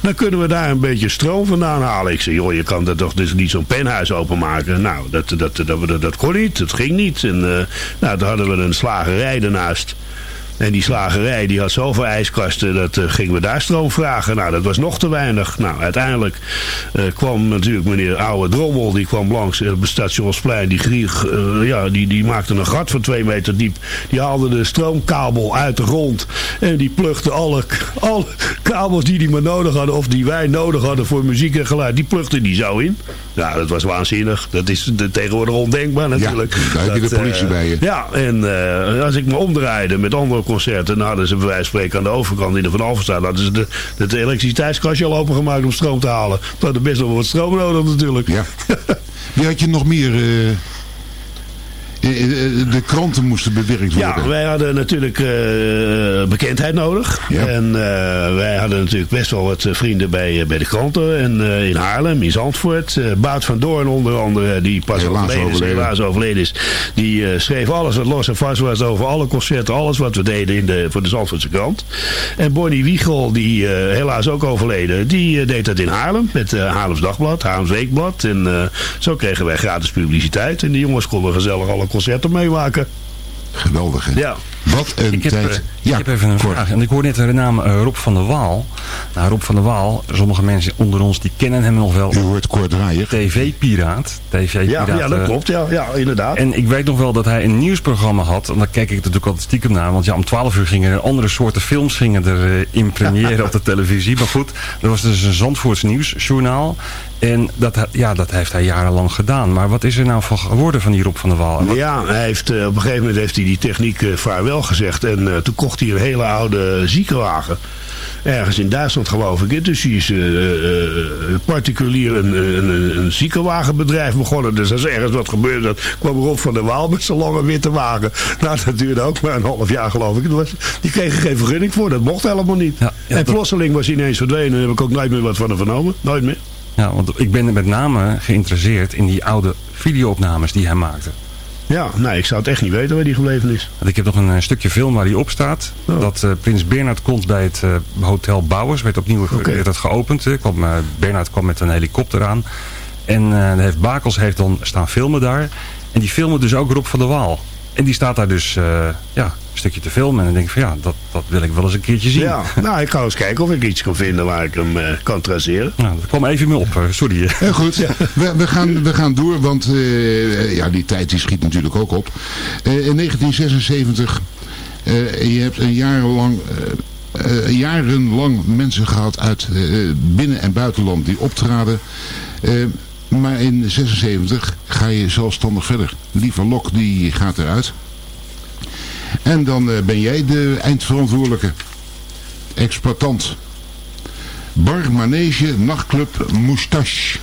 Dan kunnen we daar een beetje stroom vandaan halen. Ik zei, joh, je kan dat toch dus niet zo'n penhuis openmaken. Nou, dat, dat, dat, dat, kon niet. Dat ging niet. En nou, toen hadden we een slagerij ernaast. En die slagerij die had zoveel ijskasten, dat uh, gingen we daar stroom vragen. Nou, dat was nog te weinig. Nou, uiteindelijk uh, kwam natuurlijk meneer Oude Drommel, die kwam langs op het stationsplein. Die, grieg, ja, die, die maakte een gat van twee meter diep. Die haalde de stroomkabel uit de grond. En die plugde alle, alle kabels die die maar nodig hadden, of die wij nodig hadden voor muziek en geluid, die plugde die zo in. Ja, dat was waanzinnig. Dat is de, tegenwoordig ondenkbaar natuurlijk. Ja, daar heb je dat, de politie bij je. Ja, en als ik me omdraaide met andere concerten. Dan hadden ze bij wijze van spreken aan de overkant in de Van Alphenstraat. hadden ze de, de, de elektriciteitskastje al opengemaakt om stroom te halen. We hadden best wel wat stroom nodig natuurlijk. Ja. Wie had je nog meer... Uh... Eh, eh, De kranten moesten bewerkt worden. Ja, wij hadden natuurlijk eh, bekendheid nodig. Ja. En eh, wij hadden natuurlijk best wel wat eh, vrienden bij, eh, bij de kranten. En eh, in Haarlem, in Zandvoort. Eh Bout van Doorn onder andere, die pas Helaas overleden is, overleden. helaas overleden is. Die eh, schreef alles wat los en vast was over alle concerten. Alles wat we deden in de, voor de Zandvoortse krant. En Bonnie Wiegel, die eh, helaas ook overleden. Die eh, deed dat in Haarlem. Met eh, Haarlems Dagblad, Haarlems Weekblad. En eh, zo kregen wij gratis publiciteit. En die jongens konden gezellig alle concerten meemaken. Geweldig, hè? Ja. Wat een Ik heb, eh, tijd. ik ja, heb even een Cor. vraag. En ik hoor net de naam eh, Rob van der Waal. Nou, Rob van der Waal, sommige mensen onder ons die kennen hem nog wel. U hoort Cor Draaier. TV-piraat. Ja, TV-piraat. ja, dat eh, klopt. Ja, ja inderdaad. En ik weet nog wel dat hij een nieuwsprogramma had. En daar kijk ik natuurlijk altijd stiekem naar. Want ja, om 12 uur gingen er andere soorten films gingen er in première op de televisie. Maar goed, er was dus een Zandvoorts nieuwsjournaal. En dat, ja, dat heeft hij jarenlang gedaan. Maar wat is er nou van geworden van die Rob van der Waal? En wat- Ja, hij heeft, eh, op een gegeven moment heeft hij die techniek eh, vaarwel gezegd. En eh, toen kocht hij een hele oude ziekenwagen. Ergens in Duitsland geloof ik. Dus hij is particulier een, een, een, ziekenwagenbedrijf begonnen. Dus als er ergens wat gebeurde, dat kwam Rob van der Waal met zijn lange witte wagen. Nou, dat duurde ook maar een half jaar geloof ik. Was, die kregen geen vergunning voor, dat mocht helemaal niet. Ja, ja, en plotseling was hij ineens verdwenen. Daar heb ik ook nooit meer wat van hem vernomen. Nooit meer. Ja, want ik ben met name geïnteresseerd in die oude videoopnames die hij maakte. Ja, nee, ik zou het echt niet weten waar die gebleven is. Want ik heb nog een eh, stukje film waar hij op staat. Oh. Dat eh, Prins Bernhard komt bij het eh, Hotel Bouwers. Werd opnieuw werd dat geopend. hè. Kwam, Bernhard kwam met een helikopter aan. En heeft Bakels heeft dan staan filmen daar. En die filmen dus ook Rob van der Waal. En die staat daar dus ja, stukje te filmen. En dan denk ik van ja, dat, dat wil ik wel eens een keertje zien. Ja, nou, ik ga eens kijken of ik iets kan vinden waar ik hem eh, kan traceren. Nou, dat kwam even mee op. eh, sorry. Goed, we, we, gaan, we gaan door, want eh, ja, die tijd die schiet natuurlijk ook op. Eh, in 1976, eh, je hebt een jarenlang, eh, eh, jarenlang mensen gehad uit eh, binnen- en buitenland die optraden. Eh, maar in 76 ga je zelfstandig verder. Lieve Lok die gaat eruit. En dan eh, ben jij de eindverantwoordelijke. Exploitant. Bar, manege, nachtclub, moustache.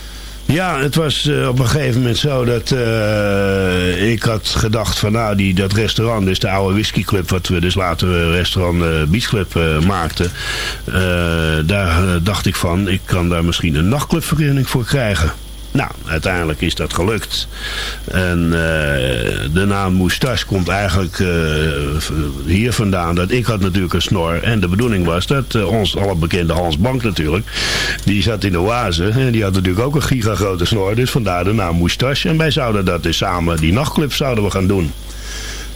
Ja, het was eh, op een gegeven moment zo dat eh, ik had gedacht van nou, die, dat restaurant, dus de oude whiskyclub, wat we dus later restaurant eh Beach Club eh, maakten. daar dacht ik van, ik kan daar misschien een nachtclubvergunning voor krijgen. Nou, uiteindelijk is dat gelukt. En eh, de naam Moustache komt eigenlijk eh, hier vandaan. Dat ik had natuurlijk een snor. En de bedoeling was dat eh, ons alle bekende Hans Bank natuurlijk. Die zat in de oase. En die had natuurlijk ook een gigagrote snor. Dus vandaar de naam Moustache. En wij zouden dat dus samen, die nachtclub zouden we gaan doen.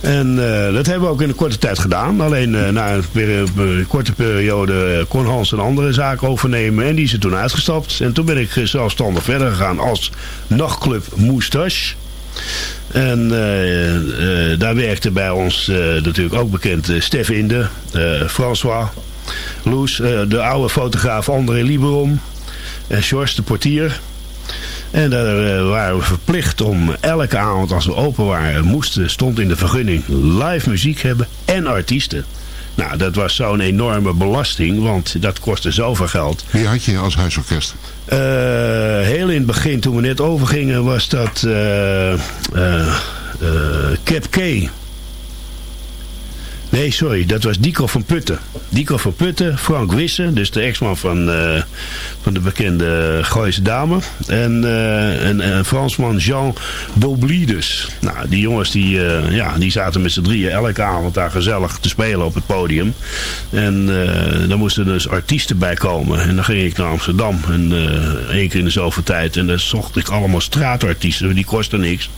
En eh, dat hebben we ook in een korte tijd gedaan. Alleen eh, na een eh, korte periode kon Hans een andere zaak overnemen. En die is toen uitgestapt. En toen ben ik zelfstandig verder gegaan als nachtclub Moustache. En daar werkte bij ons natuurlijk ook bekend Stef Inde, François, Loes, de oude fotograaf André Liberom en George de portier. En daar eh, waren we verplicht om elke avond als we open waren, moesten, stond in de vergunning, live muziek hebben en artiesten. Nou, dat was zo'n enorme belasting, want dat kostte zoveel geld. Wie had je als huisorkest? Eh, heel in het begin, toen we net overgingen, was dat eh Cap K. Nee, sorry, dat was Dico van Putten. Dico van Putten, Frank Wissen, dus de ex-man van, eh, van de bekende Gooise dame. En eh, een, een Fransman, Jean Boblides. Nou, die jongens die, eh, ja, die zaten met z'n drieën elke avond daar gezellig te spelen op het podium. En eh daar moesten dus artiesten bij komen. En dan ging ik naar Amsterdam. En eh één keer in de zoveel tijd. En dan zocht ik allemaal straatartiesten. Die kosten niks.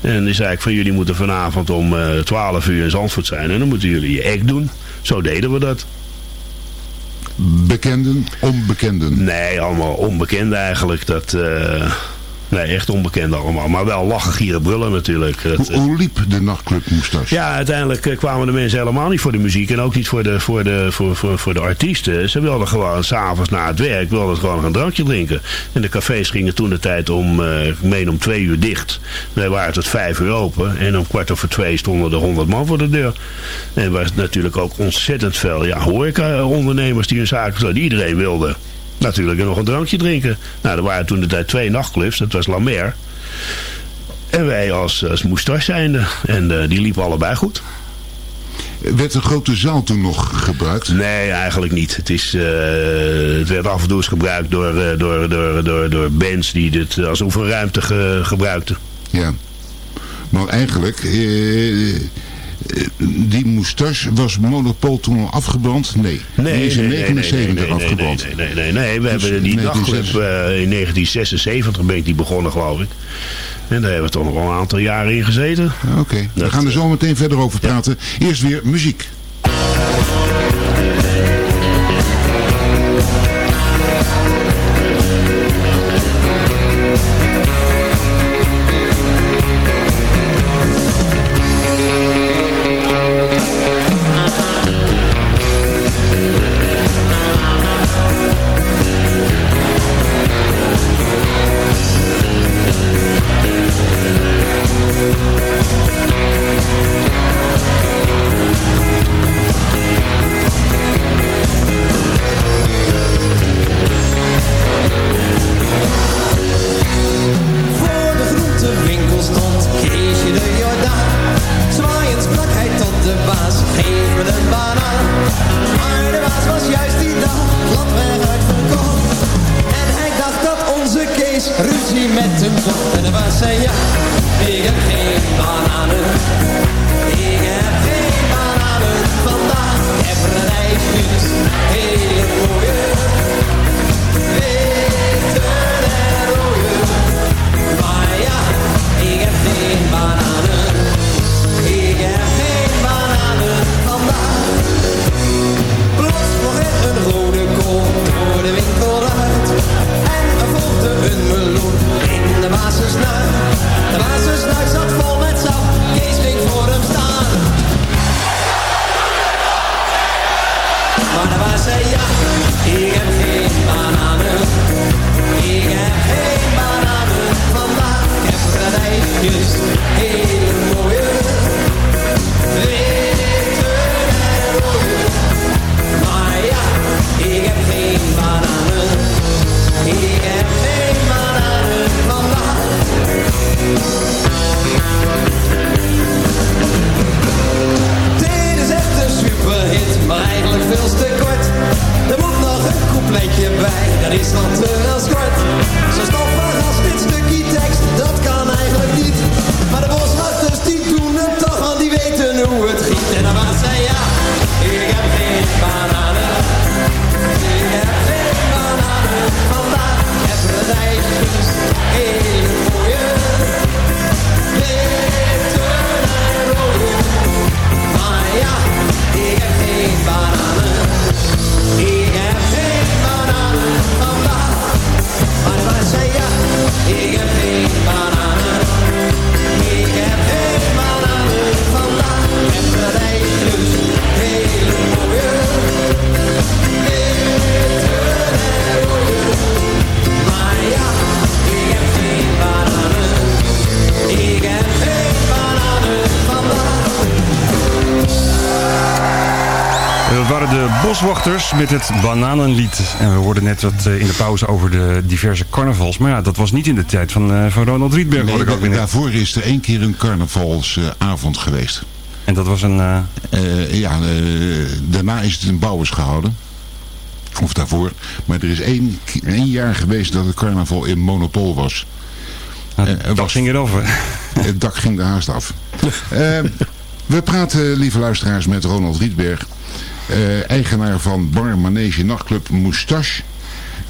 En dan zei ik van jullie moeten vanavond om eh 12 uur in Zandvoort zijn. En dan moeten jullie je act doen. Zo deden we dat. Bekenden, onbekenden. Nee, allemaal onbekenden eigenlijk. Dat, eh, nee, echt onbekenden allemaal. Maar wel lachen, gieren, brullen natuurlijk. Hoe, hoe liep de nachtclub Moustache? Ja, uiteindelijk eh, kwamen de mensen helemaal niet voor de muziek en ook niet voor de, voor de, voor, voor, voor de artiesten. Ze wilden gewoon s'avonds na het werk wilden gewoon een drankje drinken. En de cafés gingen toen de tijd om, eh, ik meen om twee uur dicht. Wij waren tot vijf uur open en om kwart over twee stonden er honderd man voor de deur. En er was natuurlijk ook ontzettend veel ja, horeca-ondernemers die hun zaken. Iedereen wilde natuurlijk nog een drankje drinken. Nou, er waren toen de tijd twee nachtclubs, dat was La Mer. En wij als, als moustache zijnde. En eh, die liepen allebei goed. Werd de grote zaal toen nog gebruikt? Nee, eigenlijk niet. Het, is, eh, het werd af en toe eens gebruikt door, eh, door, door, door, door bands die dit als oefenruimte ge- gebruikten. Ja. Maar eigenlijk, die moustache, was Monopol toen al afgebrand? Nee. die is in 79 afgebrand. Nee, nee, nee, nee, we Dus hebben die 1976. nachtclub eh, in 1976 ben ik die begonnen, geloof ik. En daar hebben we toch nog wel een aantal jaren in gezeten. Oké, we Dat, gaan er eh, zo meteen verder over praten. Eerst weer muziek. Met het bananenlied. En we hoorden net wat eh, in de pauze over de diverse carnavals. Maar ja, dat was niet in de tijd van, eh, van Ronald Rietberg. Nee, ik ook daarvoor is er één keer een carnavalsavond geweest. En dat was een... eh, ja, daarna is het in Bouwers gehouden. Of daarvoor. Maar er is één, één jaar geweest dat het carnaval in Monopol was. er dat was- ging erover. Het dak ging er haast af. We praten, lieve luisteraars, met Ronald Rietberg. Eh, eigenaar van Bar Manege Nachtclub Moustache.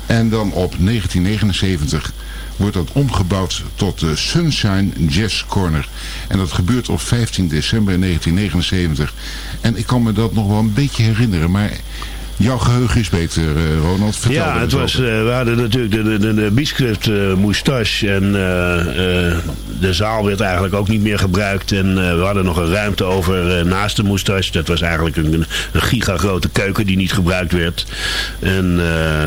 En dan op 1979 wordt dat omgebouwd tot de Sunshine Jazz Corner. En dat gebeurt op 15 december 1979. En ik kan me dat nog wel een beetje herinneren, maar jouw geheugen is beter, eh, Ronald. Vertel ja, het was, over. eh, we hadden natuurlijk de, de, de, de biescript eh, moustache en de zaal werd eigenlijk ook niet meer gebruikt. En we hadden nog een ruimte over naast de moustache. Dat was eigenlijk een, een gigagrote keuken die niet gebruikt werd. En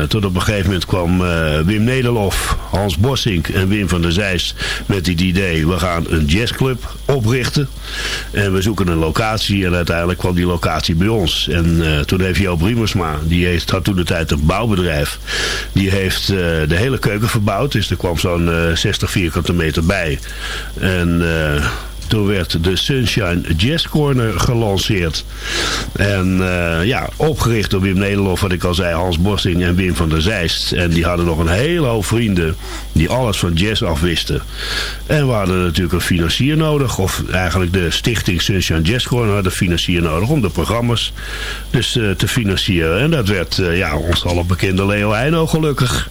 tot op een gegeven moment kwam Wim Nederlof, Hans Bossink en Wim van der Zijs met het idee, we gaan een jazzclub oprichten. En we zoeken een locatie en uiteindelijk kwam die locatie bij ons. En toen heeft Joop Riemers Die heeft, had toen de tijd een bouwbedrijf. Die heeft eh, de hele keuken verbouwd. Dus er kwam zo'n eh, 60 vierkante meter bij. En... toen werd de Sunshine Jazz Corner gelanceerd. En eh, ja, opgericht door Wim Nederlof, wat ik al zei, Hans Borsting en Wim van der Zeist. En die hadden nog een hele hoop vrienden die alles van jazz afwisten. En we hadden natuurlijk een financier nodig. Of eigenlijk de stichting Sunshine Jazz Corner had een financier nodig om de programma's dus eh, te financieren. En dat werd eh, ja, ons al bekende Leo Heino gelukkig.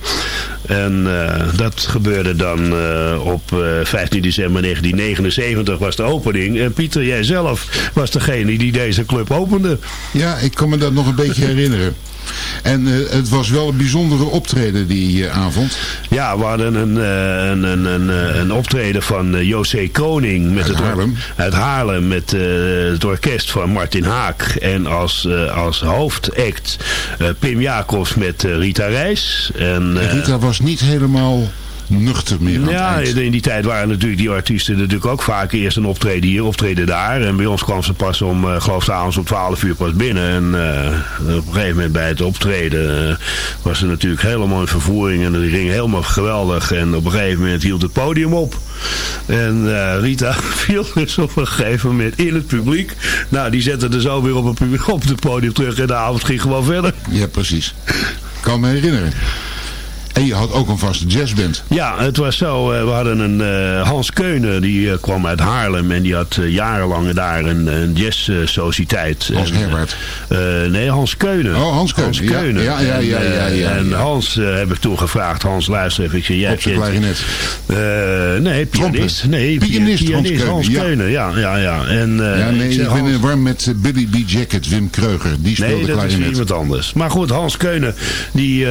En dat gebeurde dan op eh, 15 december 1979 was de opening. En Pieter, jij zelf was degene die deze club opende. Ja, ik kan me dat nog een beetje herinneren. En eh, het was wel een bijzondere optreden die eh, avond. Ja, we hadden een, eh, een, een, een, een optreden van José Koning met Uit het Haarlem. uit Haarlem met het orkest van Martin Haak. En als, als hoofdact Pim Jacobs met Rita Reis. En, eh, Rita was niet helemaal nuchter meer Ja, in die tijd waren natuurlijk die artiesten natuurlijk ook vaak eerst een optreden hier, optreden daar. En bij ons kwam ze pas om, eh geloof ik, avonds om 12 uur pas binnen. En eh, op een gegeven moment bij het optreden eh, was ze natuurlijk helemaal in vervoering. En die ging helemaal geweldig. En op een gegeven moment hield het podium op. En Rita viel dus op een gegeven moment in het publiek. Nou, die zette er zo weer op het, publiek, op het podium terug. En de avond ging gewoon verder. Ja, precies. Kan me herinneren. En je had ook een vaste jazzband. Ja, het was zo. eh, we hadden een eh, Hans Keunen, die eh, kwam uit Haarlem en die had jarenlang daar een, een jazzsociëteit. Hans Herbert. nee, Hans Keunen. Oh, Hans Keunen. Ja, Keunen. ja, ja, ja, En, ja, ja, En. Hans heb ik toen gevraagd, Hans luister even. Ik zei, jij Op zijn klarinet. Nee, pianist. Nee, Pianist, Hans Hans, Keunen, ja. Ja, ja, ja. En, ja, nee, ik ben Hans- in warm met Billy B. Jacket, Wim Kreuger. Die speelde Nee, dat is klarinet. iemand anders. Maar goed, Hans Keunen, die,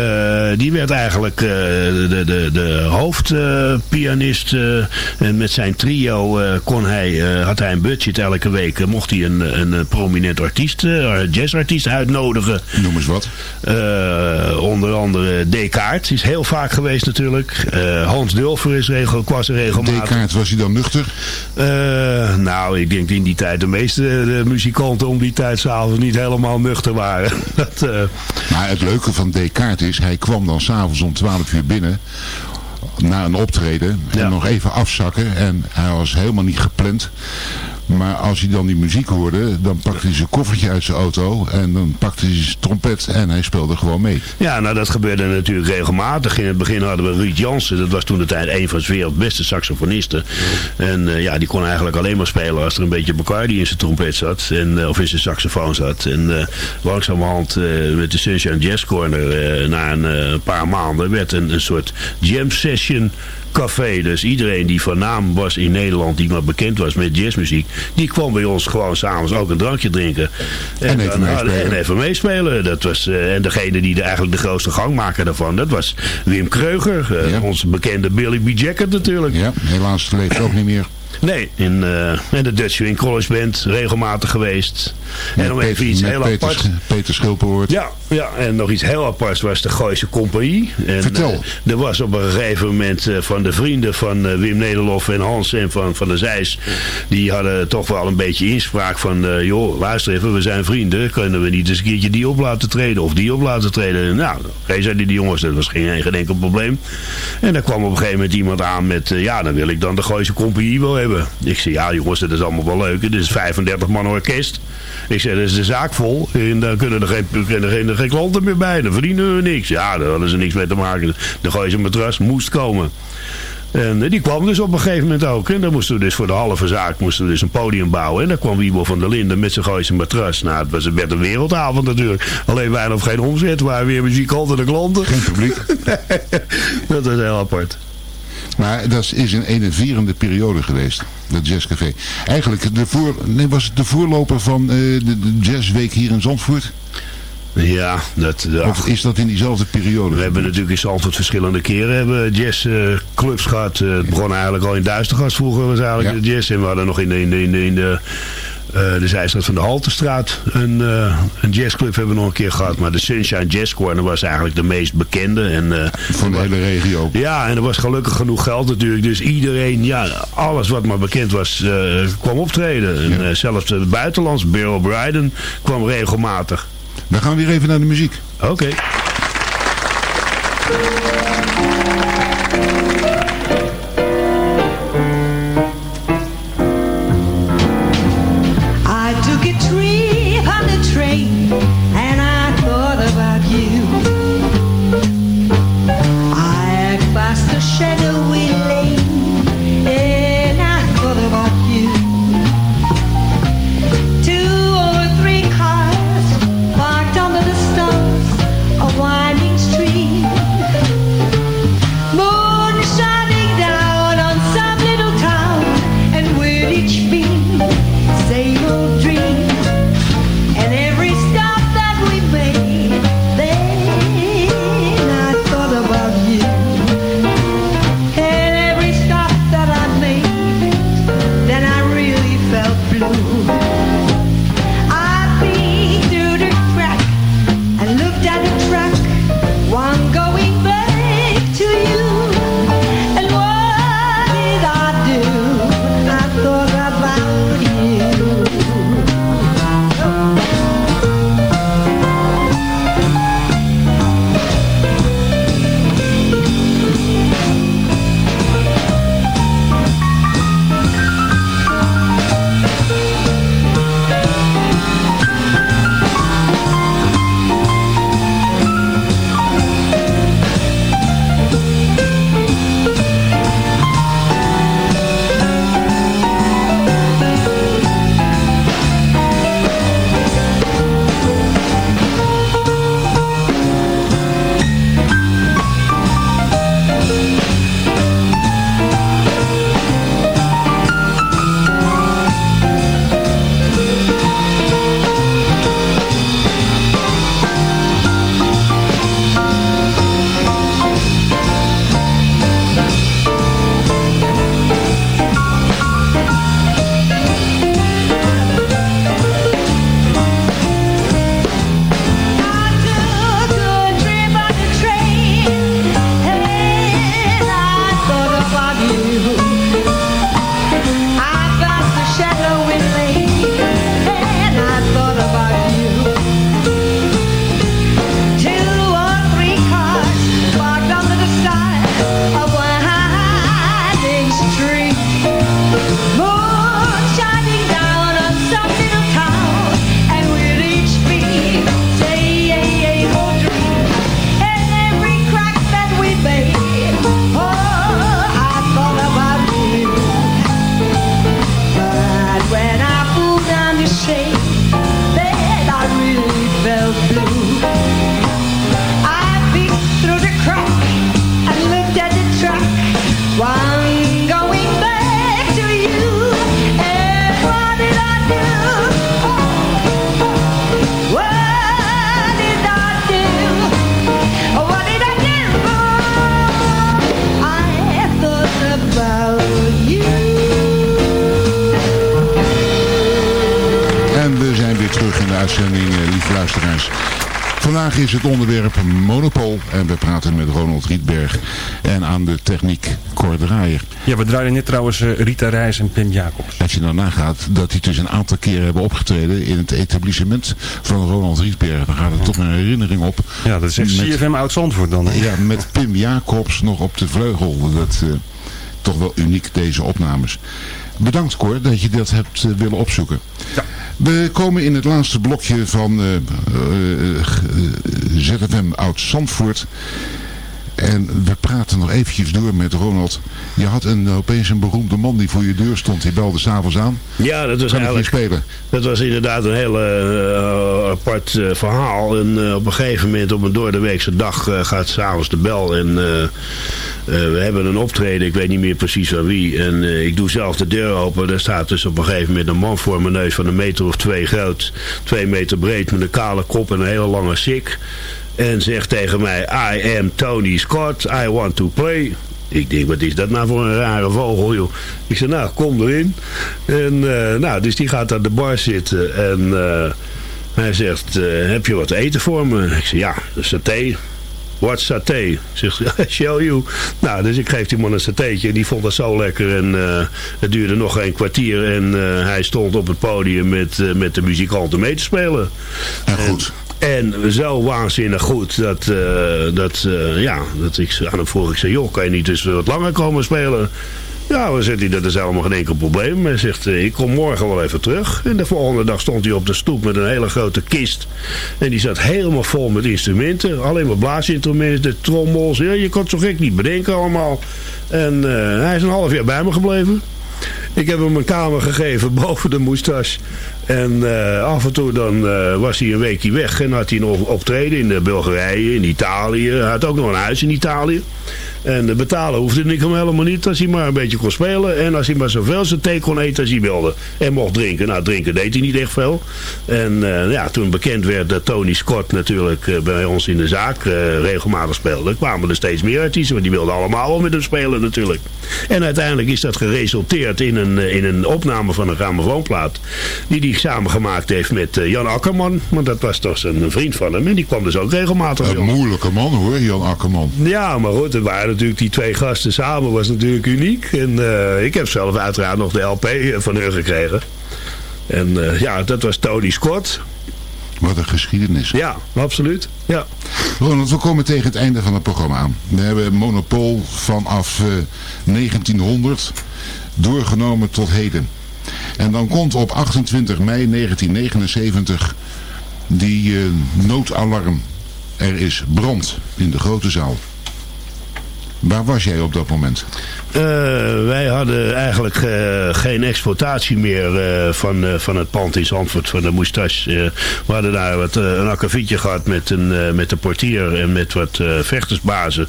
die werd eigenlijk eh, de, de, de hoofdpianist. eh, en met zijn trio eh, kon hij, had hij een budget elke week. mocht hij een, een, prominent artiest, jazzartiest uitnodigen. Noem eens wat. Onder andere Descartes is heel vaak geweest natuurlijk. Hans Dulfer is regel, was er regelmatig. Descartes, was hij dan nuchter? Nou, ik denk in die tijd de meeste de muzikanten om die tijd s'avonds niet helemaal nuchter waren. Dat, Maar het leuke van Descartes is, hij kwam dan s'avonds om 12 uur binnen na een optreden en Ja. nog even afzakken. En hij was helemaal niet gepland. Maar als hij dan die muziek hoorde, dan pakte hij zijn koffertje uit zijn auto en dan pakte hij zijn trompet en hij speelde gewoon mee. ja, nou dat gebeurde natuurlijk regelmatig. In het begin hadden we Ruud Jansen. Dat was toen de tijd een van de werelds beste saxofonisten. En eh, ja, die kon eigenlijk alleen maar spelen als er een beetje Bacardi in zijn trompet zat. En, eh, of in zijn saxofoon zat. En eh, langzamerhand met de Sunshine Jazz Corner na een paar maanden werd een, een soort jam session café. Dus iedereen die van naam was in Nederland, die maar bekend was met jazzmuziek, die kwam bij ons gewoon s'avonds ook een drankje drinken. En even dan- meespelen. en even meespelen. Dat was, eh, en degene die de, eigenlijk de grootste gangmaker daarvan, dat was Wim Kreuger. eh, Ja. Onze bekende Billy B. Jacket natuurlijk. Ja, helaas leeft ook niet meer. Nee, in, eh, in de Dutch Swing College Band regelmatig geweest. en om even iets heel Peter, apart. Peter Schilperoort. Ja, ja, en nog iets heel aparts was de Gooise Compagnie. En, Vertel. eh, er was op een gegeven moment eh, van de vrienden van Wim Nederlof en Hans en van, van de Zijs. Die hadden toch wel een beetje inspraak van, joh, luister even, we zijn vrienden. Kunnen we niet eens een keertje die op laten treden of die op laten treden? Nou, oké, zeiden die jongens, dat was geen, geen enkel probleem. En dan kwam op een gegeven moment iemand aan met, ja, dan wil ik dan de Gooise Compagnie wel hebben. Ik zei, ja jongens, dat is allemaal wel leuk. Dit is 35 man orkest. Ik zei, dat is de zaak vol. En dan kunnen er geen, kunnen er geen, geen klanten meer bij. Dan verdienen we niks. Ja, daar hadden ze niks mee te maken. De Gooise matras moest komen. En eh, die kwam dus op een gegeven moment ook. En dan moesten we dus voor de halve zaak moesten we dus een podium bouwen. En dan kwam Wiebo van der Linden met zijn Gooise matras. Nou, het was het werd een wereldavond natuurlijk. Alleen weinig of geen omzet. Waar weer muzikanten de klanten. Geen publiek. Dat was heel apart. Maar dat is een enerverende periode geweest, dat jazzcafé. Eigenlijk de voor, nee, was het de voorloper van eh, de, de jazzweek hier in Zandvoort? Ja, dat... Of is dat in diezelfde periode? We hebben natuurlijk in Zandvoort verschillende keren hebben jazzclubs gehad. Eh, het begon eigenlijk al in Duistergast vroeger was eigenlijk Ja. de jazz. En we hadden nog in de, in de, in de, in de, de zijstraat van de Haltestraat een, eh, een jazzclub hebben we nog een keer gehad. Maar de Sunshine Jazz Corner was eigenlijk de meest bekende. En, eh, Van de hele regio. ja, en er was gelukkig genoeg geld natuurlijk. Dus iedereen, ja, alles wat maar bekend was, eh, kwam optreden. En, eh, zelfs het buitenlands, Bill O'Brien, kwam regelmatig. We gaan weer even naar de muziek. Oké. En aan de techniek Cor Draaier. Ja, we draaien net trouwens eh, Rita Reis en Pim Jacobs. Als je dan nagaat dat die dus een aantal keren hebben opgetreden in het etablissement van Ronald Rietberg, dan gaat het toch een herinnering op. Ja, dat is echt Met- CFM Oud-Zandvoort dan. hè? Ja, met Pim Jacobs nog op de vleugel. Dat eh, toch wel uniek, deze opnames. Bedankt Cor dat je dat hebt eh, willen opzoeken. We komen in het laatste blokje van eh, ZFM Oud-Zandvoort. En we praten nog eventjes door met Ronald. Je had een, opeens een beroemde man die voor je deur stond. Die belde s'avonds aan. Ja, dat was Kan eigenlijk... spelen? Dat was inderdaad een heel eh, apart eh, verhaal. En eh, op een gegeven moment op een doordeweekse dag eh, gaat s'avonds de bel. En eh, eh, we hebben een optreden, ik weet niet meer precies van wie. En eh, ik doe zelf de deur open. Daar staat dus op een gegeven moment een man voor mijn neus van een meter of twee groot. Twee meter breed met een kale kop en een hele lange sik. En zegt tegen mij, I am Tony Scott, I want to play. Ik denk, wat is dat nou voor een rare vogel, joh. Ik zeg, nou, kom erin. En, eh, nou, dus die gaat aan de bar zitten en eh, hij zegt, eh, heb je wat te eten voor me? Ik zeg, ja, saté. Wat saté? Zegt show you. Nou, dus ik geef die man een satéetje en die vond dat zo lekker. En het duurde nog een kwartier en hij stond op het podium met, eh, met de muzikanten mee te spelen. En goed, En zo waanzinnig goed dat, eh, dat, eh, ja, dat ik aan hem vroeg, ik zei, joh, kan je niet dus wat langer komen spelen? Ja, dan zegt hij, dat is helemaal geen enkel probleem. Hij zegt, eh, ik kom morgen wel even terug. En de volgende dag stond hij op de stoep met een hele grote kist. En die zat helemaal vol met instrumenten. Alleen maar blaasinstrumenten, trommels. Ja, je kon het zo gek niet bedenken allemaal. En hij is een half jaar bij me gebleven. Ik heb hem een kamer gegeven boven de moestas. En eh, af en toe dan eh, was hij een weekje weg en had hij nog optreden in de Bulgarije, in Italië. Hij had ook nog een huis in Italië. En betalen hoefde ik hem helemaal niet als hij maar een beetje kon spelen. En als hij maar zoveel zijn thee kon eten als hij wilde. En mocht drinken. Nou, drinken deed hij niet echt veel. En eh, ja, toen bekend werd dat Tony Scott natuurlijk bij ons in de zaak regelmatig speelde. kwamen er steeds meer artiesten. Want die wilden allemaal wel met hem spelen natuurlijk. En uiteindelijk is dat geresulteerd in een, in een opname van een grammofoonplaat. Die samengemaakt heeft met eh, Jan Akkerman. Want dat was toch een vriend van hem. En die kwam dus ook regelmatig. Een moeilijke man hoor, Jan Akkerman. Ja, maar goed, het waren natuurlijk die twee gasten samen was natuurlijk uniek. En eh, ik heb zelf uiteraard nog de LP van hun gekregen. En eh, ja, dat was Tony Scott. Wat een geschiedenis. Ja, absoluut. Ja. Ronald, we komen tegen het einde van het programma aan. We hebben Monopol vanaf eh, 1900 doorgenomen tot heden. En dan komt op 28 mei 1979 die eh, noodalarm. Er is brand in de grote zaal. Waar was jij op dat moment? Eh, wij hadden eigenlijk eh, geen exploitatie meer eh, van, van het pand in Zandvoort, van de Moustache. We hadden daar wat, een akkefietje gehad met, een, met de portier en met wat vechtersbazen.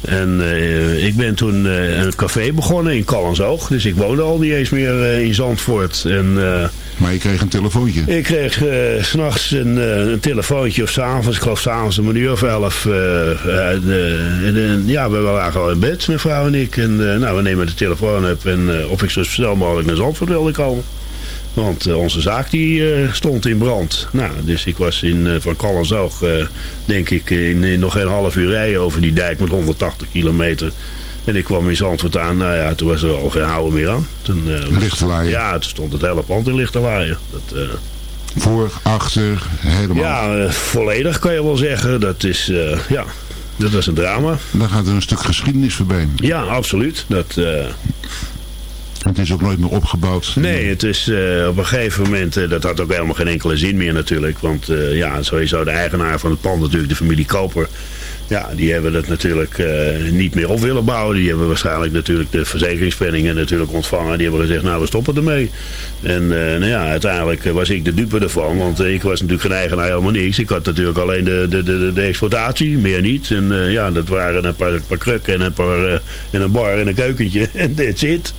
En ik ben toen een café begonnen in Callensoog. Dus ik woonde al niet eens meer in Zandvoort. En, Maar je kreeg een telefoontje. ik kreeg s s'nachts een, eh, een telefoontje of s'avonds, ik geloof s'avonds een uur of elf. eh, ja, we waren al in bed, mijn vrouw en ik. En nou, we nemen de telefoon op en of ik zo snel mogelijk naar Zandvoort wilde komen. Want onze zaak die stond in brand. Nou, dus ik was in, eh, van Callenzoog, denk ik, in, in nog geen half uur rijden over die dijk met 180 kilometer. En ik kwam in Zandvoort aan, nou ja, toen was er al geen houden meer aan. Toen, Lichterlaaien. Ja, toen stond het hele pand in lichterlaaien. Dat, eh, Voor, achter, helemaal. ja, eh, volledig kan je wel zeggen. Dat is, ja, dat was een drama. Dan gaat er een stuk geschiedenis voorbij. Ja, absoluut. Dat, Het is ook nooit meer opgebouwd. nee, het is op een gegeven moment, dat had ook helemaal geen enkele zin meer natuurlijk. Want eh, ja, sowieso de eigenaar van het pand natuurlijk, de familie Koper. Ja, die hebben dat natuurlijk eh, niet meer op willen bouwen. Die hebben waarschijnlijk natuurlijk de verzekeringspenningen natuurlijk ontvangen. Die hebben gezegd, nou we stoppen ermee. En eh, nou ja, uiteindelijk was ik de dupe ervan. Want ik was natuurlijk geen eigenaar helemaal niks. Ik had natuurlijk alleen de, de, de, de exploitatie, meer niet. En eh, ja, dat waren een paar, paar krukken en een, paar, en een bar en een keukentje. En that's it.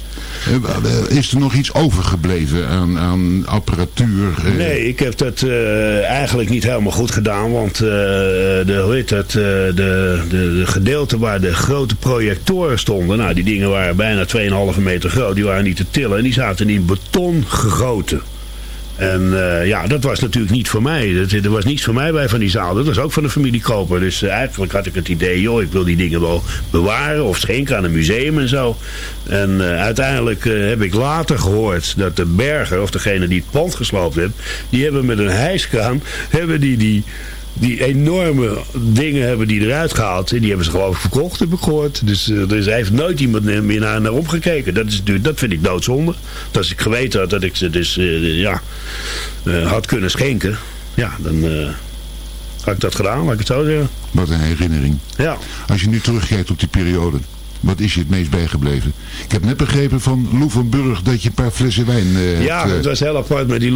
Eh, Is er nog iets overgebleven aan, aan apparatuur? eh? Nee, ik heb dat eh, eigenlijk niet helemaal goed gedaan. Want eh, de, hoe heet eh, de, de, de gedeelte waar de grote projectoren stonden... Nou, die dingen waren bijna 2,5 meter groot. Die waren niet te tillen en die zaten in beton gegoten. En eh, ja, dat was natuurlijk niet voor mij. Dat, er was niets voor mij bij van die zaal. Dat was ook van de familie Koper. Dus eh, eigenlijk had ik het idee, joh, ik wil die dingen wel bewaren of schenken aan een museum en zo. En eh, uiteindelijk heb ik later gehoord dat de berger, of degene die het pand gesloopt heeft, die hebben met een hijskraan, hebben die die die enorme dingen hebben die eruit gehaald. En die hebben ze gewoon verkocht, heb ik gehoord. Dus eh, er is- heeft nooit iemand meer naar, naar opgekeken. Dat, is, dat vind ik doodzonde. Dat als ik geweten had dat ik ze dus eh, ja, eh, had kunnen schenken. Ja, dan had ik dat gedaan, laat ik het zo zeggen. Wat een herinnering. Ja. Als je nu terugkijkt op die periode, wat is je het meest bijgebleven? Ik heb net begrepen van Lou van Burg dat je een paar flessen wijn Ja, hebt, eh, het was heel apart met die